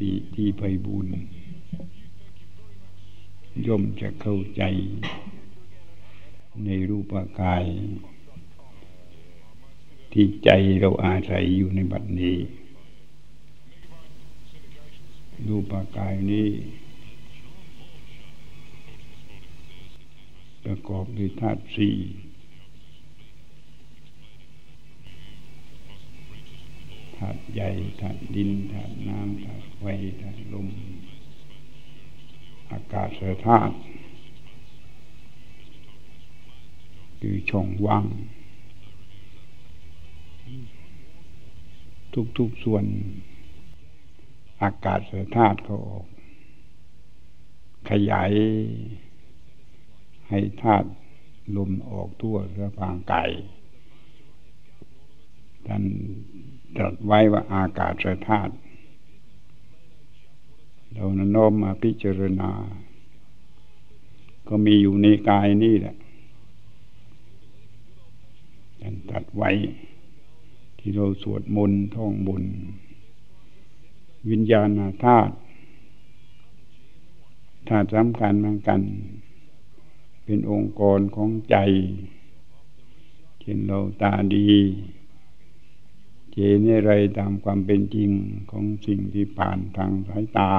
ติที่ไพบุญย่อมจะเข้าใจในรูปกาย ที่ใจเราอาศัยอยู่ในบัดนี้ รูปกายนี้ ประกอบด้วยธาตุสี่ ธาตุใหญ่ธาตุดินธาตุน้ำธาตุไฟธาตุลม อากาศสธาตุคือช่องว่าง ทุกๆส่วน อากาศสธาตุเขาออก ขยาย ให้ธาตุลมออกทั่วสะพางกายท่าน ตรัสไว้ว่าอากาศธาตุเรานน้มมาพิจารณา ก็มีอยู่ในกายนี่แหละท่านตัดไว้ ที่เราสวดมนต์ท่องบน วิญญาณธาตุธาตุสำคัญเหมือนกัน เป็นองค์กรของใจเช่นเราตาดี เจนอะไรตามความเป็นจริงของสิ่งที่ผ่านทางสายตา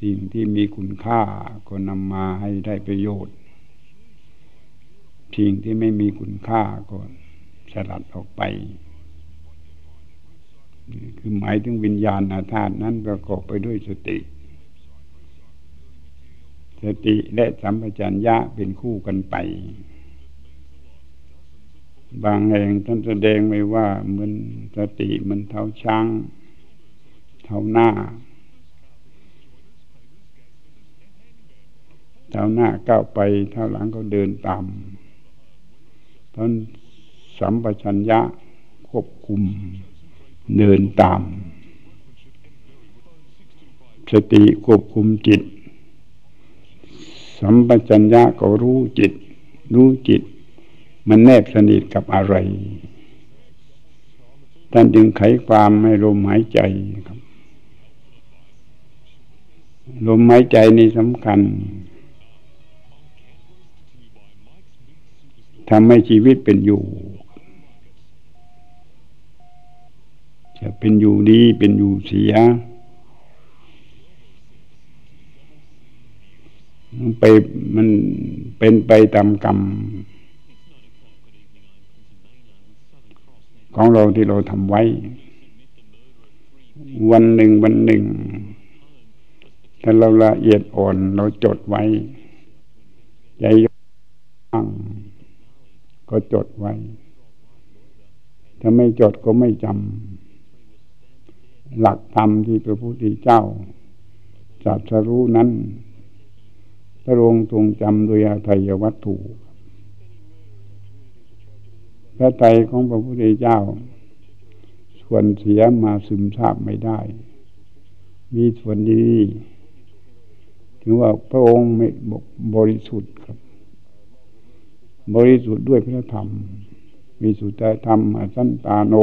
สิ่งที่มีคุณค่าก็นำมาให้ได้ประโยชน์ สิ่งที่ไม่มีคุณค่าก็สลัดออกไป คือหมายถึงวิญญาณอาธาตุนั้นประกอบไปด้วยสติ สติและสัมปชัญญะเป็นคู่กันไป บางแห่งท่านแสดงไว้ว่าเหมือนสติเหมือนเท้าช้าง เท้าหน้า เท้าหน้าก้าวไปเท้าหลังก็เดินตามนั้นสัมปชัญญะควบคุม เดินตาม สติควบคุมจิต สัมปชัญญะก็รู้จิต รู้จิต มันแนบสนิทกับอะไร ท่านจึงไขความให้ลมหายใจครับ ลมหายใจนี่สำคัญทำให้ชีวิตเป็นอยู่ จะเป็นอยู่ดีเป็นอยู่เสียมันไปมันเป็นไปตามกรรม ของเราที่เราทำไว้ วันหนึ่งวันหนึ่งถ้าเราละเอียดอ่อนเราจดไว้ ใจย่างก็จดไว้ ถ้าไม่จดก็ไม่จำหลักธรรมที่พระพุทธเจ้าจัดสรู้นั้นพระองค์ทรงจำโดยอาทัยวัตถุ พระไตรของพระพุทธเจ้า ส่วนเสียมาซึมซาบไม่ได้ มีส่วนดีถือว่าพระองค์ไม่บริสุทธิ์ครับ บริสุทธิ์ด้วยพระธรรม มีสุตธรรมอสันตาโน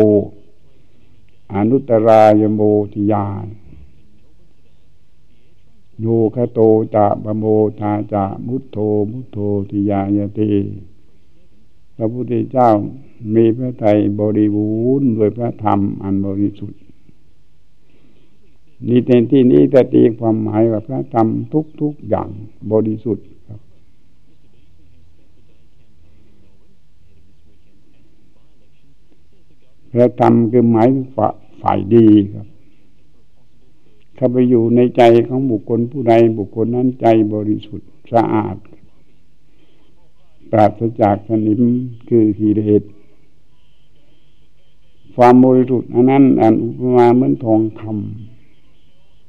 อนุตรายโมทิยานโยคโตจะบโมทาจะมุตโธมุตโธทิยายติ พระพุทธเจ้ามีพระไตรบริบูรณ์ด้วยพระธรรมอันบริสุทธิ์นี่ในที่นี้จะตีความหมายว่าพระธรรมทุกๆอย่างบริสุทธิ์พระธรรมคือหมายฝ่าฝ่ายดีครับเข้าไปอยู่ในใจของบุคคลผู้ใดบุคคลนั้นใจบริสุทธิ์สะอาด ปราศจากสนิมคือกิเลสความบริสุทธิ์อันนั้นอันอุปมาเหมือนทองค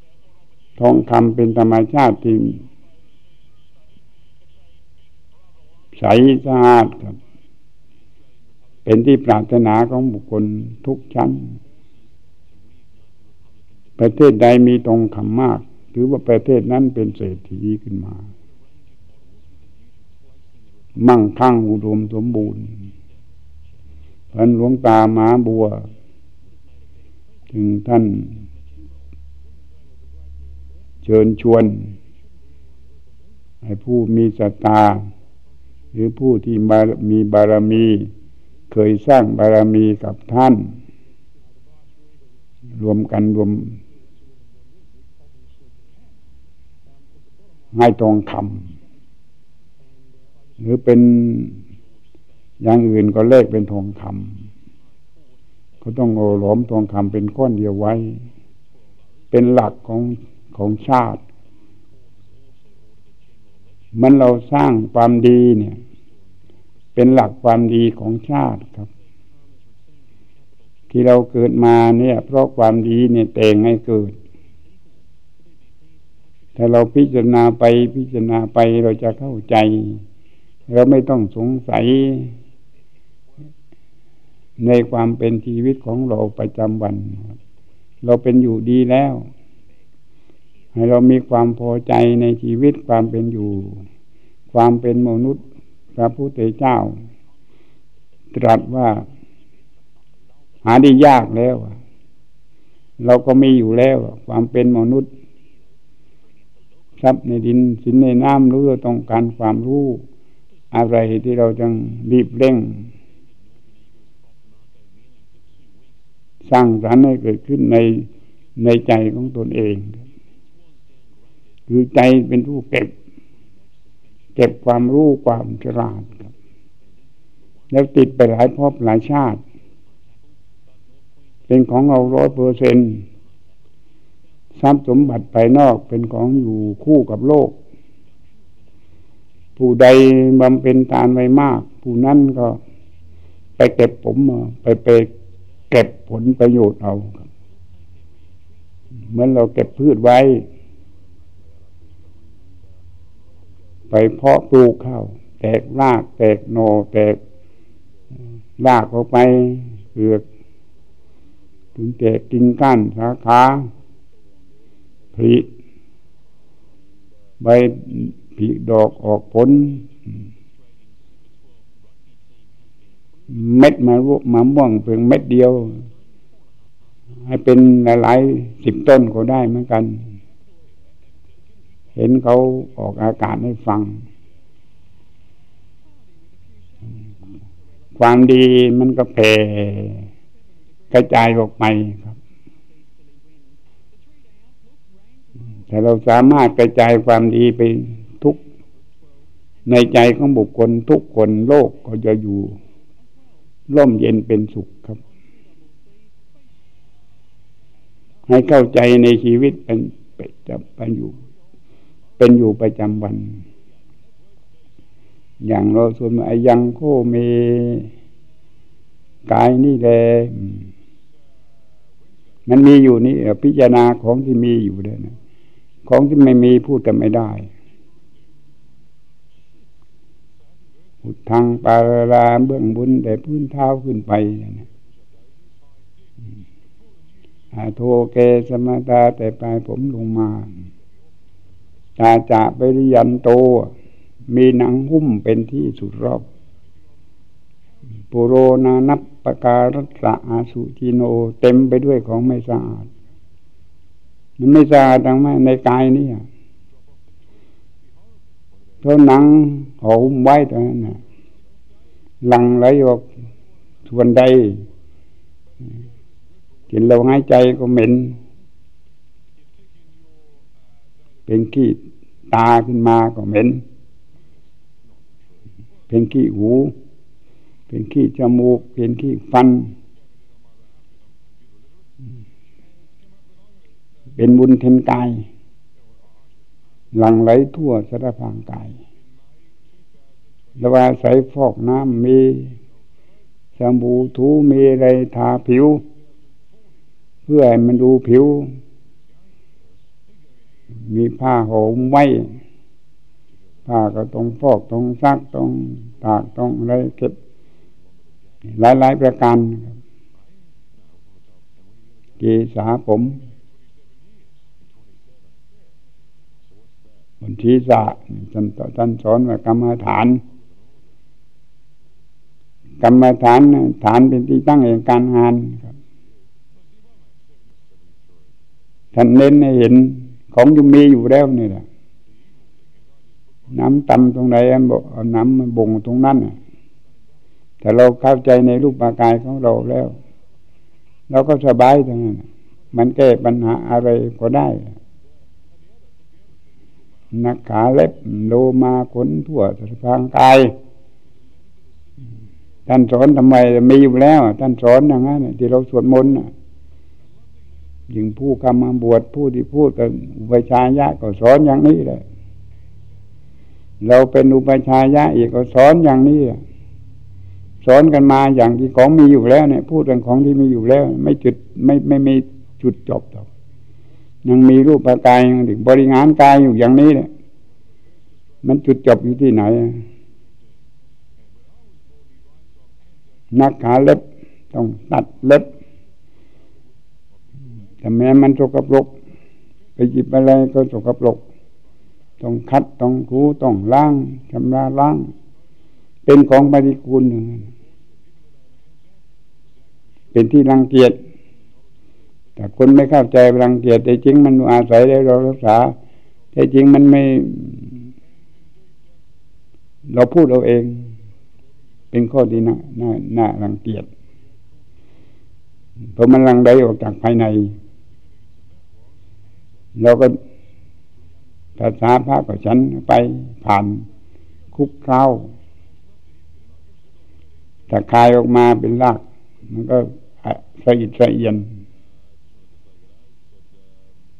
ำทองคำเป็นธรรมชาติที่ใสสะอาดครับ เป็นที่ปรารถนาของบุคคลทุกชั้น ประเทศใดมีตรงคำมาก ถือว่าประเทศนั้นเป็นเศรษฐีขึ้นมา มั่งคั่งอุดมสมบูรณ์พันหลวงตาหมาบัว ถึงท่าน เชิญชวน ให้ผู้มีศรัทธาหรือผู้ที่มีบารมี เคยสร้างบารมีกับท่าน รวมกันรวม ให้ทองคำ หรือเป็นอย่างอื่นก็เลขเป็นทองคำเขาต้องโอหลอมทองคำเป็นก้อนเดียวไว้ เป็นหลักของของชาติ มันเราสร้างความดีเนี่ย เป็นหลักความดีของชาติครับ ที่เราเกิดมาเนี่ย เพราะความดีเนี่ยแต่งให้เกิดถ้าเราพิจารณาไปพิจารณาไปเราจะเข้าใจ เราไม่ต้องสงสัย ในความเป็นชีวิตของเราประจำวัน เราเป็นอยู่ดีแล้ว ให้เรามีความพอใจในชีวิตความเป็นอยู่ ความเป็นมนุษย์ พระพุทธเจ้า ตรัสว่า หาได้ยากแล้ว เราก็มีอยู่แล้ว ความเป็นมนุษย์ทรัพย์ในดินสินในน้ำรู้เราต้องการความรู้ อะไรที่เราจังรีบเร่ง สร้างสรรค์ให้เกิดขึ้นในในใจของตนเอง คือใจเป็นผู้เก็บ เก็บความรู้ความฉลาดครับ แล้วติดไปหลายภพหลายชาติ เป็นของเราร้อยเปอร์เซ็นต์ทรัพย์สมบัติภายนอกเป็นของอยู่คู่กับโลก ผู้ใดบำเพ็ญทานไว้มาก ผู้นั้นก็ไปเก็บผมไปไปเก็บผลประโยชน์เอาเหมือนเราเก็บพืชไว้ ไปเพาะปลูกข้าวแตกราก แตกโนแตกรากออกไปเปลือกถึงแตกกิ่งก้านสาขาผลิใบ ผลิดอกออกผล เม็ดมาลวกมาม่วงเพียงเม็ดเดียว ให้เป็นหลายๆสิบต้นก็ได้เหมือนกัน เห็นเขาออกอากาศให้ฟัง ความดีมันก็แผ่กระจายออกไปครับ แต่เราสามารถกระจายความดีไป ในใจของบุคคลทุกคนโลกก็จะอยู่ ร่มเย็นเป็นสุขครับ ให้เข้าใจในชีวิตเป็นเป็นอยู่ เป็นอยู่ประจำวัน อย่างเราส่วนมายังโคเมกายนี่แหละมันมีอยู่นี่พิจารณาของที่มีอยู่เลยนะ ของที่ไม่มีพูดกันไม่ได้ พุทธังปาราเบื้องบนแต่พื้นเท้าขึ้นไปนะอาโทเกสมตาแต่ปลายผมลงมาตาจะไปริยันโต มีหนังหุ้มเป็นที่สุดรอบปุโรนานับปการัสะอาสุจิโน เต็มไปด้วยของไม่สะอาด มันไม่สะอาดทางไม่ในกายนี่ เพราหนังห่อหุ้มไว้ตรงนั้นหลังไหลออกส่วนใดกินเราหายใจก็เหม็น เป็นขี้ตาขึ้นมาก็เหม็น เป็นขี้หู เป็นขี้จมูก เป็นขี้ฟัน เป็นบุญเทนกาย หลังไหลทั่วสารพางกายระวาใส่ฟอกน้ำมีสบู่ทูมีอะไรทาผิว เพื่อให้มันดูผิว มีผ้าห่มไว้ผ้าก็ต้องฟอกต้องซักต้องตากต้องอะไรเก็บ หลายๆประการเกีสาผม บนทีสะท่านท่านสอนว่ากรรมฐาน กรรมฐานฐานเป็นที่ตั้งแห่งการงานครับท่านเน้นให้เห็นของยังมีอยู่แล้วนี่แหละน้ำต่ำตรงไหนอาน้ำมันบ่งตรงนั้นแต่เราเข้าใจในรูปปากายของเราแล้ว เราก็สบายตรงนั้นมันแก้ปัญหาอะไรก็ได้ นักขาเล็บโลมาขนทั่วสะพางกายท่านสอนทำไมมีอยู่แล้ว ท่านสอนอย่างนั้นที่เราสวดมนต์ยิงผู้กรรมาบวชผู้ที่พูดกับอุปชายะก็สอนอย่างนี้เลยเราเป็นอุปชายะอีกก็สอนอย่างนี้สอนกันมาอย่างที่ของมีอยู่แล้วเนี่ย พูดเรื่องของที่มีอยู่แล้ว ไม่จุดไม่ไม่มีจุดจบหรอก ยังมีรูปกายยังบริงานกายอยู่อย่างนี้เนี่ยมันจุดจบอยู่ที่ไหน นักขาเล็บต้องตัดเล็บแต่แม้มันสกปรกไปหยิบอะไรก็สกปรกต้องคัดต้องคูต้องล้างชำระล้าง เป็นของปฏิกูลหนึ่งเป็นที่รังเกียจ แต่คนไม่เข้าใจรังเกียจแต่จริงมันอาศัยได้เรารักษาแต่จริงมันไม่ เราพูดเอาเอง เป็นข้อที่น่าน่าน่ารังเกียจเพราะมันรังได้ออกจากภายใน เราก็ภาษาพระก็ฉันไปผ่านคุกเคล้าถ้าคายออกมาเป็นราก มันก็สะอิดสะเอียน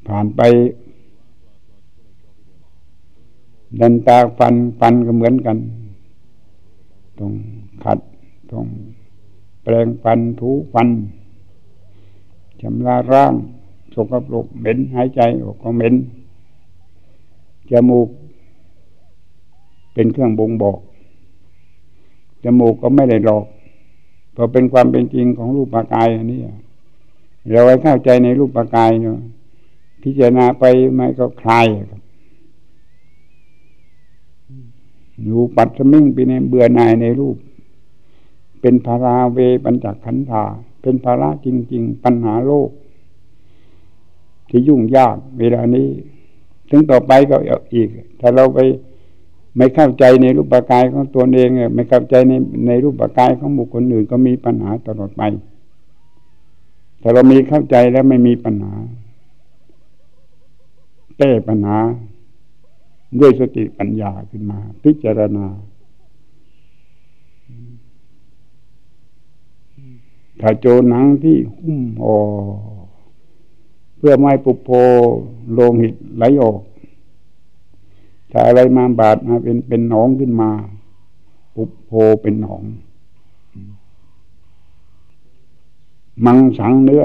ผ่านไป ดันตาฟันฟันก็เหมือนกันต้องขัดต้องแปลงฟันถูฟันชำระร่างสกปรกเหม็นหายใจออกก็เหม็นจมูก เป็นเครื่องบ่งบอกจมูกก็ไม่ได้หลอกพอเป็นความเป็นจริงของรูปปากายอันนี้เราไว้เข้าใจในรูปปากายเนาะ พิจารณาไปไม่ก็คลายครอยู่ปัดสมิ่งไปในเบื่อหน่ายในรูป เป็นภาราเวปัญจขันธาเป็นภาระจริง ๆ ปัญหาโลก ที่ยุ่งยากเวลานี้ถึงต่อไปก็อีก ถ้าเราไปไม่เข้าใจในรูปกายของตัวเองไม่เข้าใจในในรูปกายของบุคคลอื่นก็มีปัญหาตลอดไปถ้าเรามีเข้าใจแล้วไม่มีปัญหา แก้ปัญหาด้วยสติปัญญาขึ้นมา พิจารณา ถ้าโจหนังที่หุ้มห่อเพื่อไม่ปุโพโลหิตไหลออก ถ้าอะไรมาบาดมาเป็นเป็นหนองขึ้นมา ปุโพเป็นหนอง มังสังเนื้อ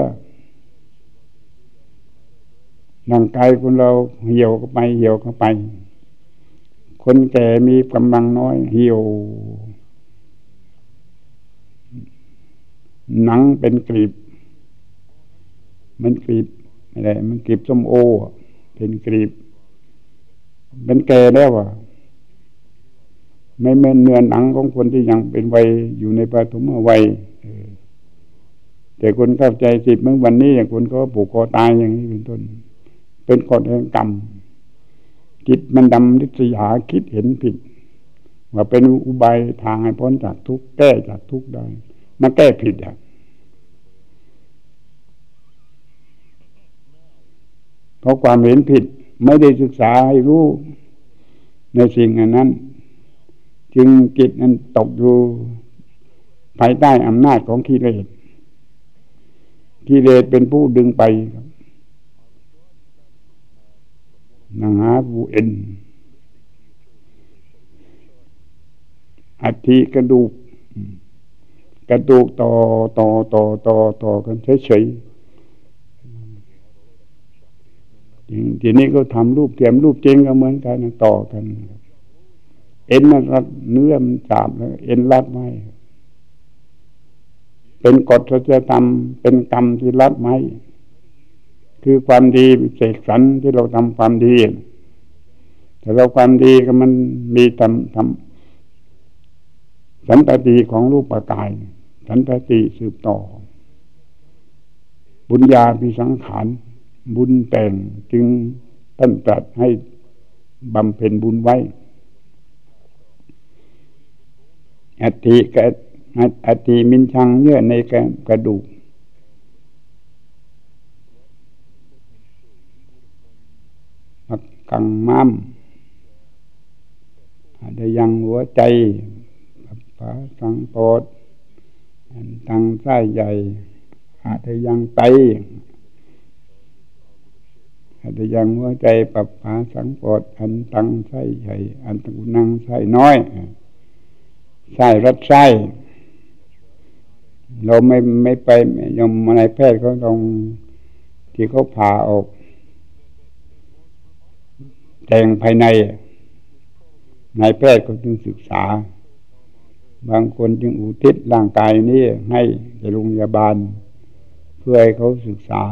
ร่างกายคนเราเหี่ยวก็ไป เหี่ยวก็ไป คนแก่มีกำลังน้อย เหี่ยว หนังเป็นกรีบ มันกรีบอะไรมันกรีบส้มโอ เป็นกรีบ เป็นแก่แล้วอะไม่เม่นเนื้อหนังของคนที่ยังเป็นวัยอยู่ในปฐมวัยแต่คนเข้าใจสิบเมื่อวันนี้อย่างคนก็ผูกคอตายอย่างนี้เป็นต้น เป็นกฎแห่งกรรมจิตมันดำริษยาคิดเห็นผิด ว่าเป็นอุบายทางให้พ้นจากทุกข์แก้จากทุกข์ได้มันแก้ผิดอะเพราะความเห็นผิดไม่ได้ศึกษาให้รู้ในสิ่งอันนั้น จึงจิตนั้นตกอยู่ภายใต้อำนาจของกิเลสกิเลสเป็นผู้ดึงไปครับ นังหาผู้เอ็นอัฐิกระดูกกระดูกต่อต่อต่อต่อต่อกันเฉยๆทีนี้ก็ทำรูปเทียมรูปเจงก็เหมือนกันต่อกันเอ็นมันรัดเนื้อมันจาบแล้วเอ็นรัดไว้เป็นกฎสัจธรรมเป็นกรรมที่รัดไว้ คือความดีเสกสรรที่เราทำความดี แต่เราความดีก็มันมีทำทำสันตติของรูปปกาย สันตติสืบต่อ บุญญาพิสังขารบุญแต่งจึงท่านตรัสให้บำเพ็ญบุญไว้อัติกอัติมินชังเยื่อในกระดูก กังมัมอาจจะยังหัวใจผาสังโปดตังไส้ใหญ่ อาจจะยังไตอาจจะยังหัวใจปับผาสังโปดอันตังไส้ใหญ่อันตังนังไส้น้อยไส้รัดไส้เราไม่ไม่ไปยมในแพทย์เขาตรงที่เขาผ่าออก แต่งภายในนายแพทย์ก็จึงศึกษา บางคนจึงอุทิศร่างกายนี้ให้โรงพยาบาล เพื่อให้เขาศึกษา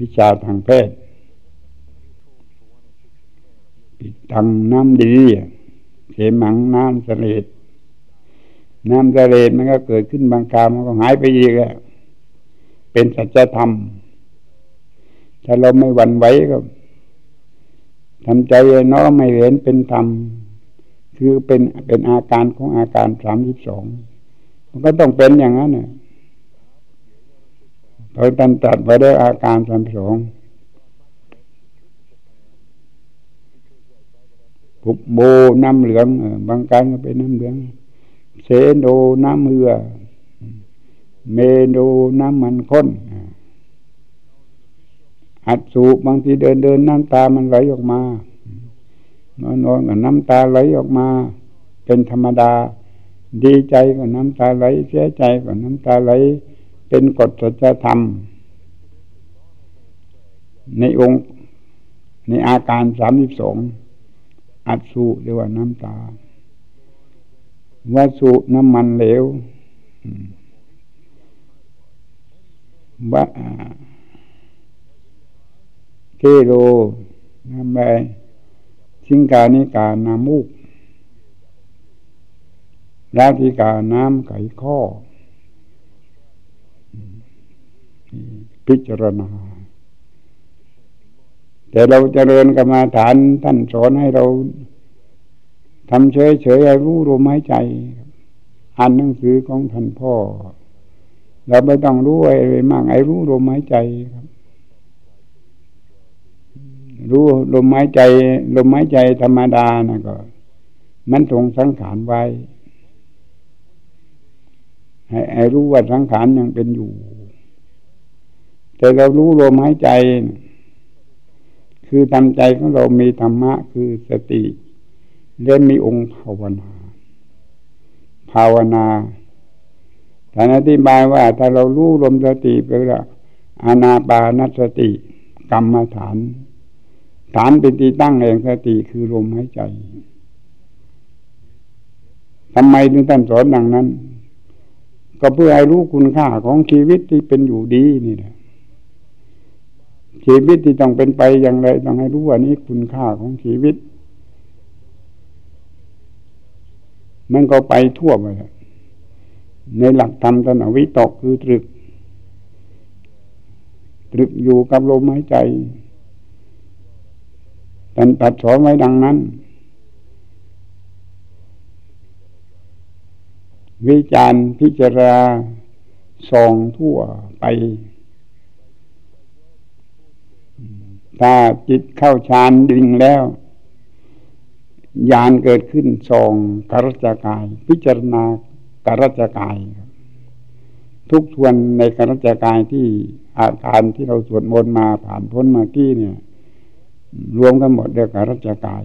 วิชาทางแพทย์ปิดทางน้ำดีเขมังน้ำเสลดน้ำเสลดมันก็เกิดขึ้นบางครามันก็หายไปอีกเป็นสัจธรรม ถ้าเราไม่หวั่นไหวก็ ทำใจเนาะไม่เห็นเป็นธรรม คือเป็นเป็นอาการของอาการสามสิบสองมันก็ต้องเป็นอย่างนั้นเนี่ยเราตันตัดไปได้อาการสามสองปุบโบน้ำเหลืองบางการก็เป็นน้ำเหลืองเซโดน้ำเหือเมโดน้ำมันข้น อัดสูบบางทีเดินเดินน้ำตามันไหลออกมานอนนอนกับน้ำตาไหลออกมา เป็นธรรมดา ดีใจกับน้ำตาไหล เสียใจกับน้ำตาไหล เป็นกฎสัจธรรม ในองค์ในอาการสามสิบสองอัดสูเรียกว่าน้ำตาวัสุน้ำมันเหลวว่า เโลน้ำใบชิงกานิกานามุกราธิกาน้ำไก่ข้อ พิจารณา แต่เราจเจริญกรรมาฐานท่านสอนให้เราทำเฉยเฉยให้รู้ลมหายใจอ่านหนังสือของท่านพ่อ เราไม่ต้องรู้อะไรมากไอ้รู้ลมหายใจครับ รู้ลมหายใจ ลมหายใจธรรมดานะก็ มันทรงสังขารไว้ให้รู้ว่าสังขารยังเป็นอยู่ แต่เรารู้ลมหายใจ คือทำใจของเรามีธรรมะคือสติเล่นมีองค์ภาวนา ภาวนาท่านอธิบายว่าถ้าเรารู้ลมสติไปแล้วอานาปานสติ กรรมฐาน ฐานเป็นที่ตั้งแห่งสติคือลมหายใจทำไมถึงท่านสอนดังนั้น ก็เพื่อให้รู้คุณค่าของชีวิตที่เป็นอยู่ดีนี่แหละชีวิตที่ต้องเป็นไปอย่างไร ต้องให้รู้ว่านี้คุณค่าของชีวิต มันก็ไปทั่วไปในหลักธรรมตนวิตกคือตรึก ตรึกอยู่กับลมหายใจ ท่านตัดสอนไว้ดังนั้น วิจารพิจารณาส่องทั่วไปถ้าจิตเข้าฌานดิ่งแล้วญาณเกิดขึ้นส่องกรจกาย พิจารณากรจกาย ทุกส่วนในกรจกายที่อาการที่เราสวดมนต์มาผ่านพ้นมากี้เนี่ย รวมกันหมดเรียกรัชกาย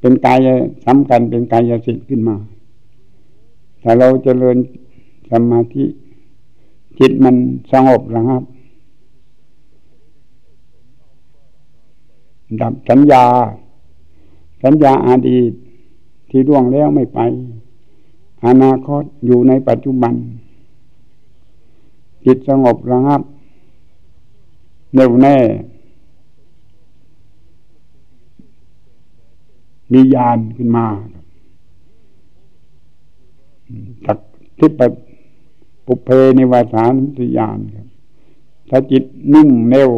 เป็นกายสำคัญเป็นกายสิทธิ์ขึ้นมาถ้าเราจเจริญสมาธิจิตมันสงบระงับ ดับสัญญา สัญญาอาดีตที่ล่วงแล้วไม่ไป อนาคตอยู่ในปัจจุบัน จิตสงบระงับแน่วแน่ มีญาณขึ้นมาจากทิพปุเพในวาสานสิญาณครับถ้าจิตนิ่งแน่ว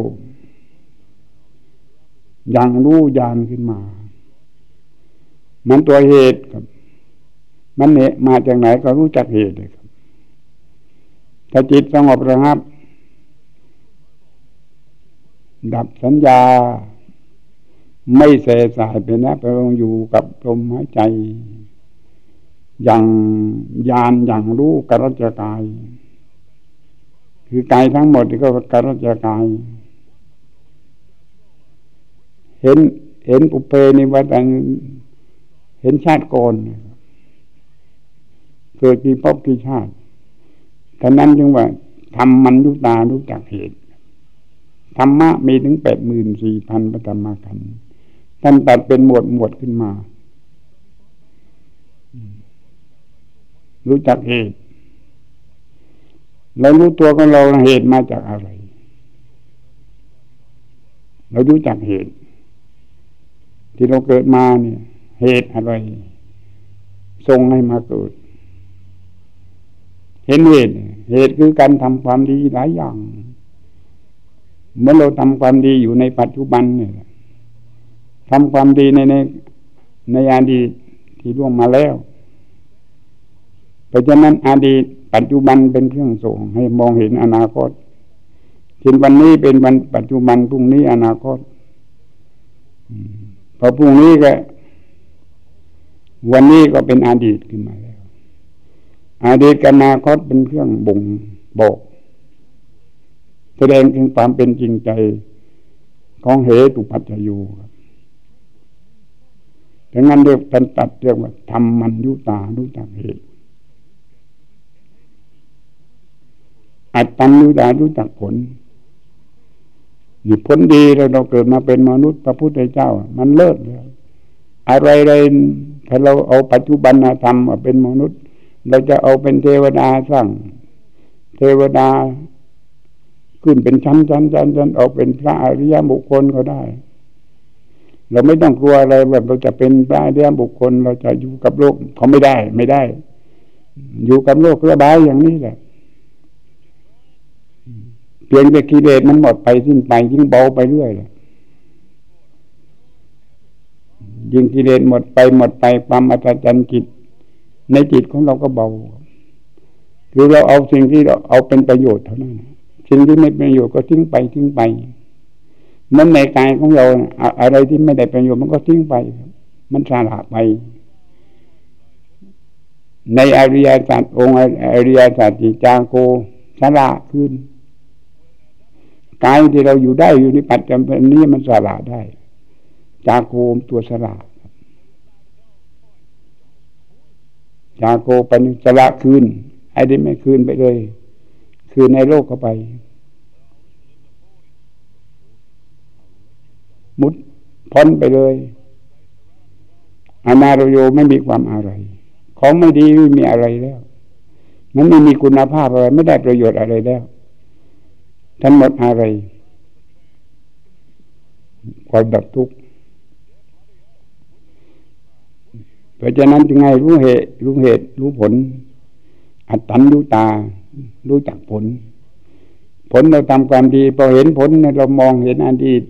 อย่างรู้ยานขึ้นมา มันตัวเหตุครับ มันเนี่ยมาจากไหนก็รู้จักเหตุเลยครับ ถ้าจิตสงบระงับ ดับสัญญา ไม่เสสายไปนะไปลงอยู่กับลมหายใจ อย่างยานอย่างรู้กรัจกาย คือกายทั้งหมดก็กรัจกาย เห็นเห็นปุเพนิวัตังเห็นชาติก่อนเกิดกี่พบกี่ชาติท่านั้นจึงว่าทำมันรู้ตารู้จักเหตุธรรมะมีถึงแปดหมื่นสี่พันประธรรมากัน ท่านตัดเป็นหมวดหมวดขึ้นมา รู้จักเหตุเรารู้ตัวของเราเหตุมาจากอะไร เรารู้จักเหตุ ที่เราเกิดมาเนี่ย เหตุอะไรส่งให้มาเกิด เห็นเหตุ เหตุคือการทำความดีหลายอย่าง เมื่อเราทำความดีอยู่ในปัจจุบันเนี่ย ทำความดีในในในอดีตที่ล่วงมาแล้ว เพราะฉะนั้นอดีตปัจจุบันเป็นเครื่องส่งให้มองเห็นอนาคตทินวันนี้เป็นวันปัจจุบันพรุ่งนี้อนาคตพอพรุ่งนี้ก็ วันนี้ก็เป็นอดีตขึ้นมาแล้ว อดีตกับอนาคตเป็นเครื่องบ่งบอก แสดงถึงความเป็นจริงใจของเหตุปัจจยูครับ ดังนั้นเรียกเป็นตัดเรียกว่าทำมันยุตารู้จักเหตุอัตตันยุตารู้จักผลนี่ผลดีเราเราเกิดมาเป็นมนุษย์พระพุทธเจ้า มันเลิศเลยอะไรอะไรถ้าเราเอาปัจจุบันธรรมมาเป็นมนุษย์ เราจะเอาเป็นเทวดาสร้าง เทวดา ขึ้นเป็นชั้นชั้นชั้นชั้นออกเป็นพระอริยบุคคลก็ได้ เราไม่ต้องกลัวอะไรแบบเราจะเป็นพระอริยบุคคล เราจะอยู่กับโลกเขาไม่ได้ไม่ได้ อยู่กับโลกระบายอย่างนี้แหละพียงแต่กิเลสมันหมดไปสิ้นไปยิ่งเบาไปเรื่อยเลยยิ่งกิเลสหมดไปหมดไปความอัศจรรย์จิต ในจิตของเราก็เบาคือเราเอาสิ่งที่เราเอาเป็นประโยชน์เท่านั้นสิ่งที่ไม่เป็นประโยชน์ก็ทิ้งไปทิ้งไป มันในกายของเรา อะไรที่ไม่ได้ประโยชน์มันก็ทิ้งไป มันสาละไป ในอริยสัจองค์อริยสัจจิจางโกสาละขึ้นกายที่เราอยู่ได้อยู่ในปัจจุบันนี้มันสละได้ จากโคมตัวสละจากโคไปสละคืนไอ้ที่ไม่คืนไปเลย คืนในโลกเข้าไป มุดพ้นไปเลยอนาโรโยไม่มีความอะไร ของไม่ดีไม่มีอะไรแล้ว มันไม่มีคุณภาพอะไร ไม่ได้ประโยชน์อะไรแล้ว ทั้งหมดอะไรความดับทุกข์เพราะฉะนั้นจึงไงรู้เหตุ รู้เหตุ รู้ผล อัตตันรู้ตา รู้จักผล ผลเราทำความดีพอเห็นผลเรามองเห็นอดีต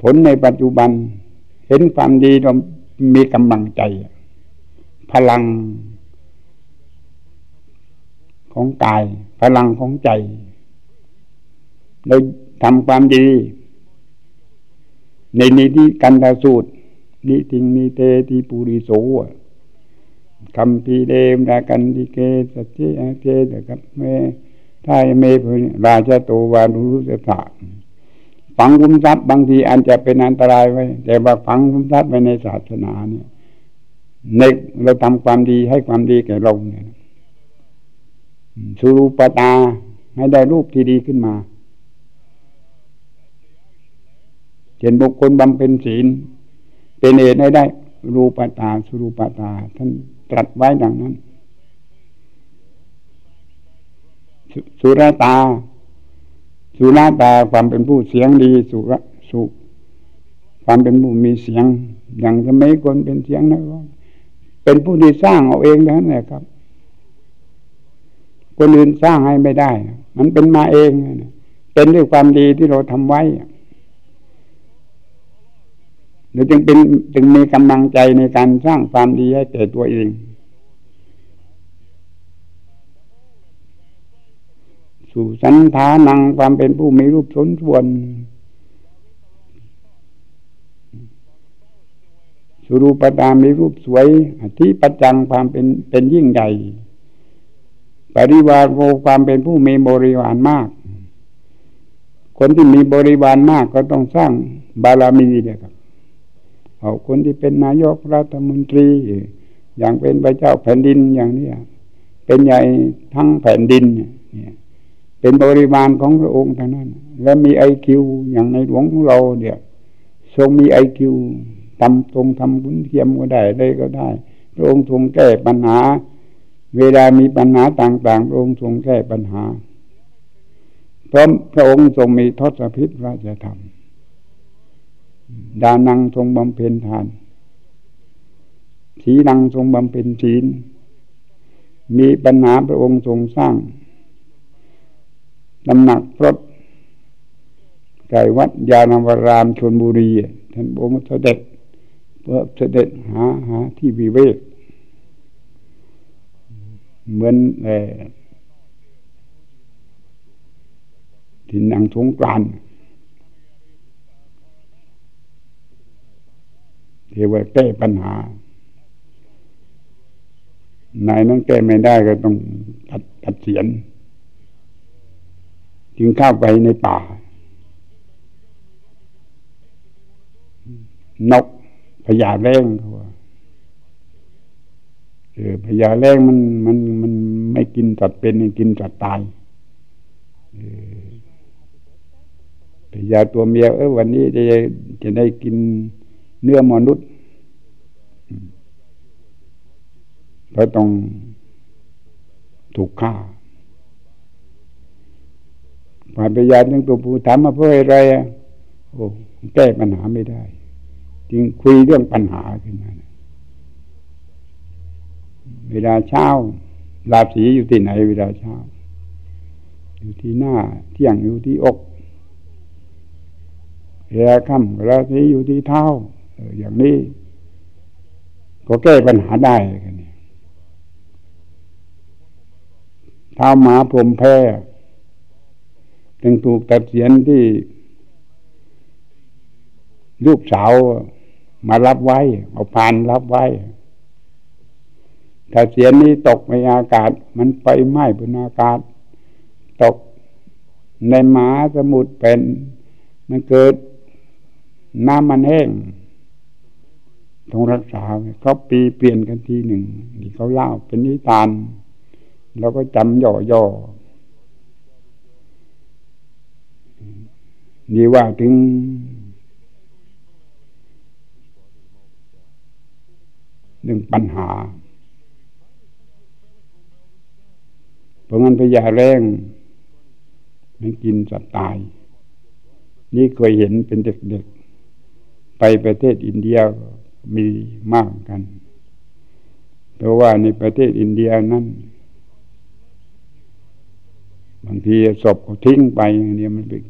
ผลในปัจจุบัน เห็นความดีเรามีกำลังใจ พลัง ของกาย พลังของใจ เราทำความดี ในนิธิกันตาสูตรนิทิงนิเตติปุริโสคำพีเดมดากันดิเกสเจเจเดกับเม ถ้าเมพราชโตวานุรุสถาฝังคุ้มทรัพย์บางทีอาจจะเป็นอันตรายไว้ แต่ว่าฝังคุ้มทรัพย์ไว้ในศาสนาเนี่ยในเราทำความดีให้ความดีแก่เราเนี่ยสุรูปตาให้ได้รูปที่ดีขึ้นมาเห็นบุคคลบำเพ็ญศีล เป็นเหตุให้ได้ รูปตาสุรูปตา ท่านตรัสไว้ดังนั้น สุรตา สุราตาความเป็นผู้เสียงดีสุรสุความเป็นผู้มีเสียง อย่างทำไมคนเป็นเสียงนะเป็นผู้ที่สร้างเอาเองนั่นแหละครับ คนอื่นสร้างให้ไม่ได้ มันเป็นมาเองเป็นด้วยความดีที่เราทำไว้เราจึงเป็นจึงมีกำลังใจในการสร้างความดีให้แก่ตัวเอง สู่สันฐานังความเป็นผู้มีรูปสนส่วน สุรูปตามีรูปสวยที่ประจังความเป็นเป็นยิ่งใหญ่ปริวารโวความเป็นผู้มีบริวารมาก คนที่มีบริวารมากก็ต้องสร้างบารมีเนี่ยครับเอาคนที่เป็นนายกรัฐมนตรี อย่างเป็นพระเจ้าแผ่นดินอย่างนี้เป็นใหญ่ทั้งแผ่นดินเนี่ย เป็นบริวารของพระองค์ท่านั้น และมีไอคิวอย่างในหลวงของเราเนี่ยทรงมีไอคิวทำทรงทำบุญเทียมก็ได้ได้ก็ได้ พระองค์ทรงแก้ปัญหา เวลามีปัญหาต่าง ๆ พระองค์ทรงแก้ปัญหาเพราะพระองค์ทรงมีทศพิษราชธรรมดานังทรงบำเพ็ญทานสีนังทรงบำเพ็ญศีลมีปัญหาพระองค์ทรงสร้าง ตำหนักรตไก่วัดยานวรามชนบุรีท่านองค์เสด็จเพื่อเสด็จหาหาที่วิเวกเหมือนเอที่นังสงกรานเทวแก้ปัญหานายนั้นแก้ไม่ได้ก็ต้องตัดตัดเสียน จึงเข้าไปในป่า นกพญาแรงเขาว่าเออพญาแรงมันมันมันไม่กินสัตว์เป็นกินสัตว์ตายพญาตัวเมียเออวันนี้จะจะได้กินเนื้อมนุษย์เพราะต้องถูกฆ่า ผ่านพญาทั้งตัวผู้ถามมาเพื่ออะไรอะโอ้แก้ปัญหาไม่ได้ จึงคุยเรื่องปัญหาขึ้นมาเวลาเช้าลาบสีอยู่ที่ไหน เวลาเช้า อยู่ที่หน้าเที่ยงอยู่ที่อกเวลาค่ำราศีอยู่ที่เท้าอย่างนี้ ก็แก้ปัญหาได้กันเท้าหมาพรมแพ้ จึงถูกตัดเสียนที่ ลูกสาวมารับไว้ เอาพานรับไว้ถ้าเสียนนี้ตกในอากาศ มันไปไหม้บนอากาศ ตกในหมาสมุทรเป็น มันเกิดน้ำมันแห้งต้องรักษาเขาปีเปลี่ยนกันทีหนึ่งที่เขาเล่าเป็นนิทานเราก็จำย่อๆ นี่ว่าถึงเรื่งปัญหา เพราะงั้นพญาแรงมันกินสัตว์ตาย นี่เคยเห็นเป็นเด็กๆ ไปประเทศอินเดียมีมากกัน เพราะว่าในประเทศอินเดียนั้น บางทีศพเขาทิ้งไปเนี่ยมันเป็น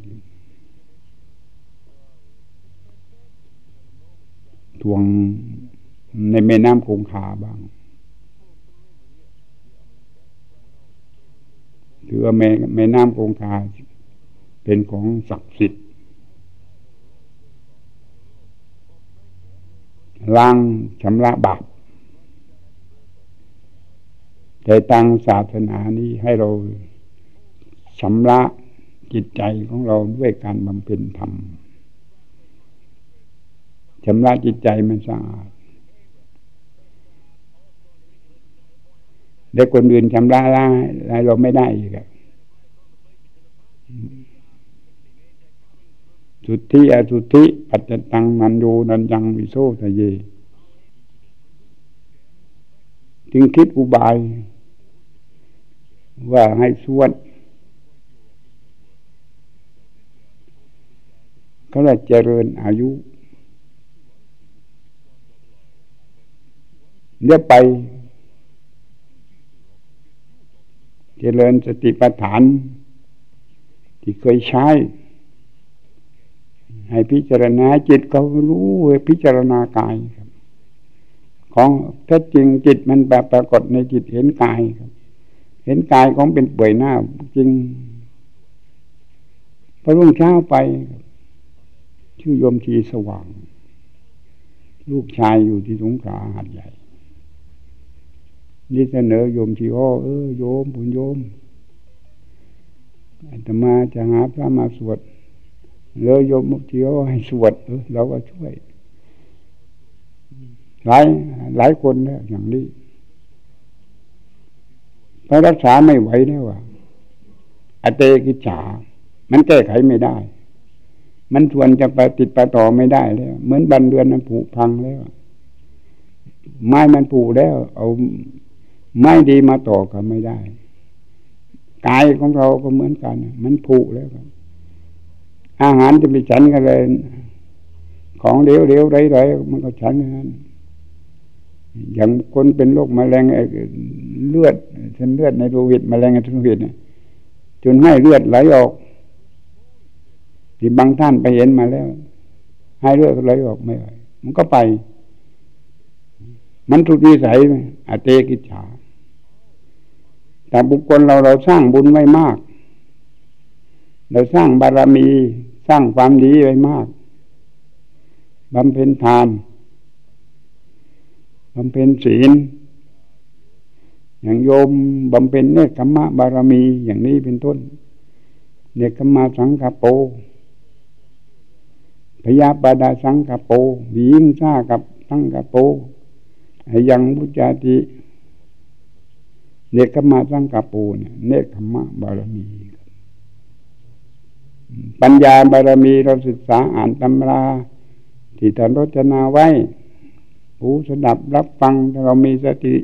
ทวงในแม่น้ำคงคาบ้างถือว่าแม่แม่น้ำคงคา เป็นของศักดิ์สิทธิ์ล้างชำระบาปแต่ตังศาสนานี้ให้เรา ชำระจิตใจของเราด้วยการบำเพ็ญธรรมชำระจิตใจมันสะอาดเด็กคนอื่นชำระล้างเราไม่ได้อีกสุทธิอสุทธิปัจจตังนันโยนันยังวิโสทะเย จึงคิดอุบาย ว่าให้สวด เขาจะเจริญอายุ เดี๋ยวไป เจริญสติปัฏฐาน ที่เคยใช้ ให้พิจารณาจิตเขารู้พิจารณากายครับ ของแท้จริงจิตมันแบบปรากฏในจิตเห็นกายครับ เห็นกายของเป็นเปื่อยหน้าจริงพอรุ่งเช้าไป ชื่อยมทีสว่าง ลูกชายอยู่ที่สงขลาหัดใหญ่นี่เสนอโยมทีอ้อเออโยมผุนโยมอาตมาจะหาพระมาสวดเลยโยมทีอ้อให้สวดเออเราก็ช่วย หลายหลายคนเนี่ยอย่างนี้พอรักษาไม่ไหวแล้วอะอเตกิจฉา มันแก้ไขไม่ได้ มันชวนจะไปติดไปต่อไม่ได้แล้ว เหมือนบันเดือนมันผุพังแล้ว ไม้มันผุแล้ว เอาไม่ดีมาต่อก็ไม่ได้กายของเราก็เหมือนกัน มันผุแล้วครับอาหารจะไปฉันกันเลย ของเลี้ยวๆไรๆมันก็ฉันกันอย่างคนเป็นโรคมะเร็งเลือดเส้นเลือดในโลหิตมะเร็งในโลหิตจนให้เลือดไหลออก ที่บางท่านไปเห็นมาแล้ว ให้เลือดไหลออกไม่ไหวมันก็ไป มันทุกนิสัยอาเตกิจฉาแต่บุคคลเราเราสร้างบุญไว้มาก เราสร้างบารมีสร้างความดีไว้มากบำเพ็ญทานบำเพ็ญศีล อย่างโยมบำเพ็ญเนคขมะบารมีอย่างนี้เป็นต้น เนคขมะสังกโป พยาบาดาสังกโปวิงซากับสังกโปยังบุจาติเนคขมาสังกปูเนี่ยเนคขมะบารมี ปัญญาบารมีเราศึกษาอ่านตำราที่ท่านรจนาไว้หูสดับรับฟังถ้าเรามีสติ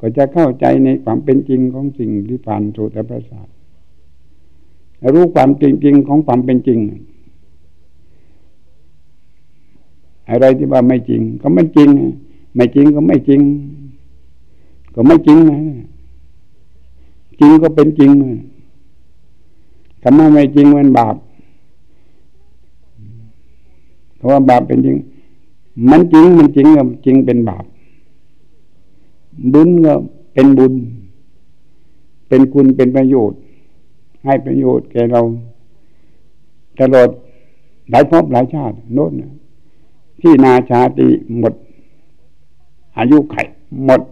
ก็จะเข้าใจในความเป็นจริงของสิ่งที่ผ่านสู่แต่ประสาทรู้ความจริงจริงของความเป็นจริง อะไรที่ว่าไม่จริง ก็ไม่จริง ไม่จริงก็ไม่จริง ก็ไม่จริงนะจริงก็เป็นจริงคำว่าไม่จริงมันบาปเพราะว่าบาปเป็นจริง มันจริงมันจริงก็จริงเป็นบาป บุญก็เป็นบุญ เป็นคุณเป็นประโยชน์ ให้ประโยชน์แก่เราตลอดหลายภพหลายชาติโน้นนะ ที่นาชาติหมด อายุไข หมด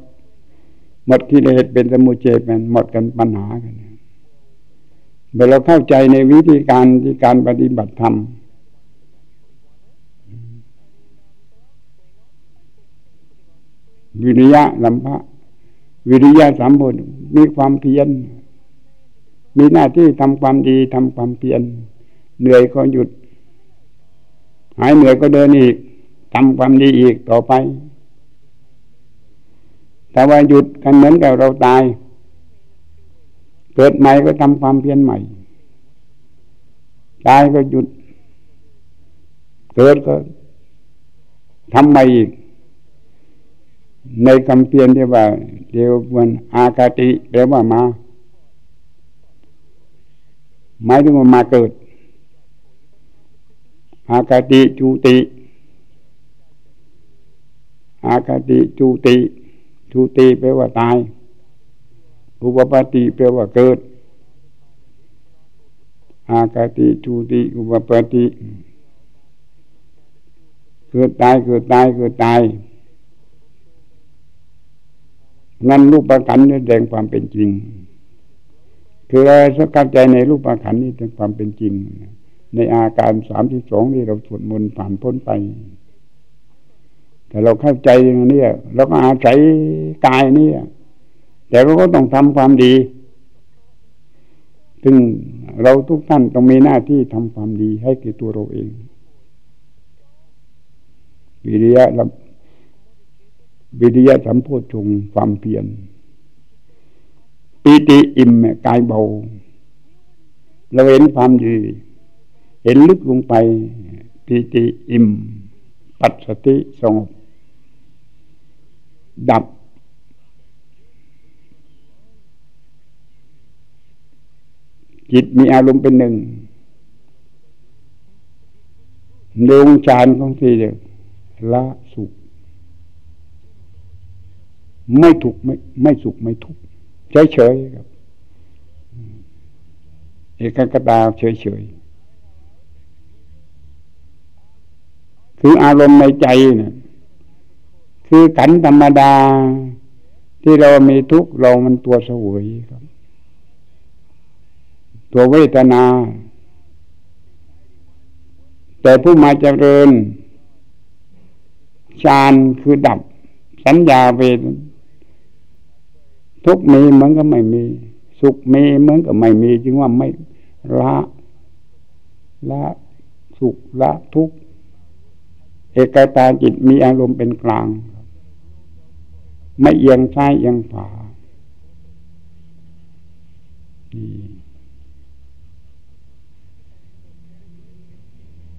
หมดกิเลสเป็นสมุเฉดมันหมดกันปัญหากันเมื่อเราเข้าใจในวิธีการที่การปฏิบัติธรรมวิริยะลัมพะวิริยะสามบุญมีความเพียรมีหน้าที่ทำความดีทำความเพียรเหนื่อยก็หยุด หายเหนื่อยก็เดินอีก ทำความดีอีกต่อไป แต่ว่าหยุดกันเหมือนกับเราตาย เกิดใหม่ก็ทำความเพียรใหม่ ตายก็หยุด เกิดก็ทำใหม่อีก ในคำเพียรที่ว่าเดียวมันอากาติแปลว่ามาหมายถึงว่ามาเกิด อากาติจูติ อากาติจูติทุติแปลว่าตาย อุปปติแปลว่าเกิด อากาติทุติ อุปปติเกิดตายเกิดตายเกิดตายนั่นรูปประคันนี่แสดงความเป็นจริง คือเราสักเข้าใจในรูปประคันนี้เป็นความเป็นจริง ในอาการสามที่สองที่เราสวดมนต์ผ่านพ้นไป แต่เราเข้าใจอย่างนี้เราก็อาศัยกายนี่แต่เราก็ต้องทำความดี ซึ่งเราทุกท่านต้องมีหน้าที่ทำความดีให้กับตัวเราเอง วิริยะวิริยะสัมโพชงความเพียรปีติอิ่มกายเบา เราเห็นความดี เห็นลึกลงไปปีติอิ่ม ปัสสติสงบ ดับ จิตมีอารมณ์เป็นหนึ่งดวงฌานของที่เดียวละสุข ไม่ถูกไม่ไม่สุขไม่ทุกข์เฉยเฉยครับเอกกตาเฉยเฉยคืออารมณ์ในใจเนี่ย คือขันธรรมดา ที่เรามีทุกข์เรามันตัวสวยครับ ตัวเวทนา แต่ผู้มาเจริญฌานคือดับ สัญญาเวททุกมีเหมือนกับไม่มี สุขมีเหมือนกับไม่มีจึงว่าไม่ละละสุขละทุกข์เอกตาจิตมีอารมณ์เป็นกลาง ไม่เอียงซ้ายเอียงขวา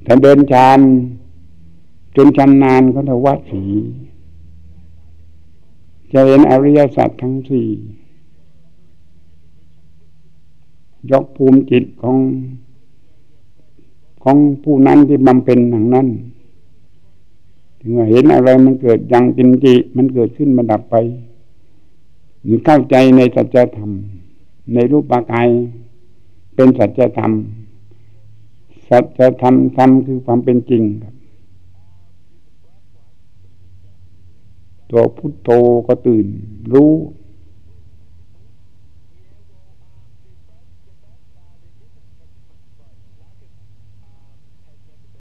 ถ้าเดินชานจนชำนาญก็จะวัดสีจะเห็นอริยสัจทั้งสี่ยกภูมิจิตของของผู้นั้นที่บำเพ็ญทางนั้น ถึงว่าเห็นอะไรมันเกิดยังจินจิมันเกิดขึ้นมันดับไปหรือเข้าใจในสัจธรรม ในรูปกายเป็นสัจธรรม สัจธรรมธรรมคือความเป็นจริงครับตัวพุทโธก็ตื่น รู้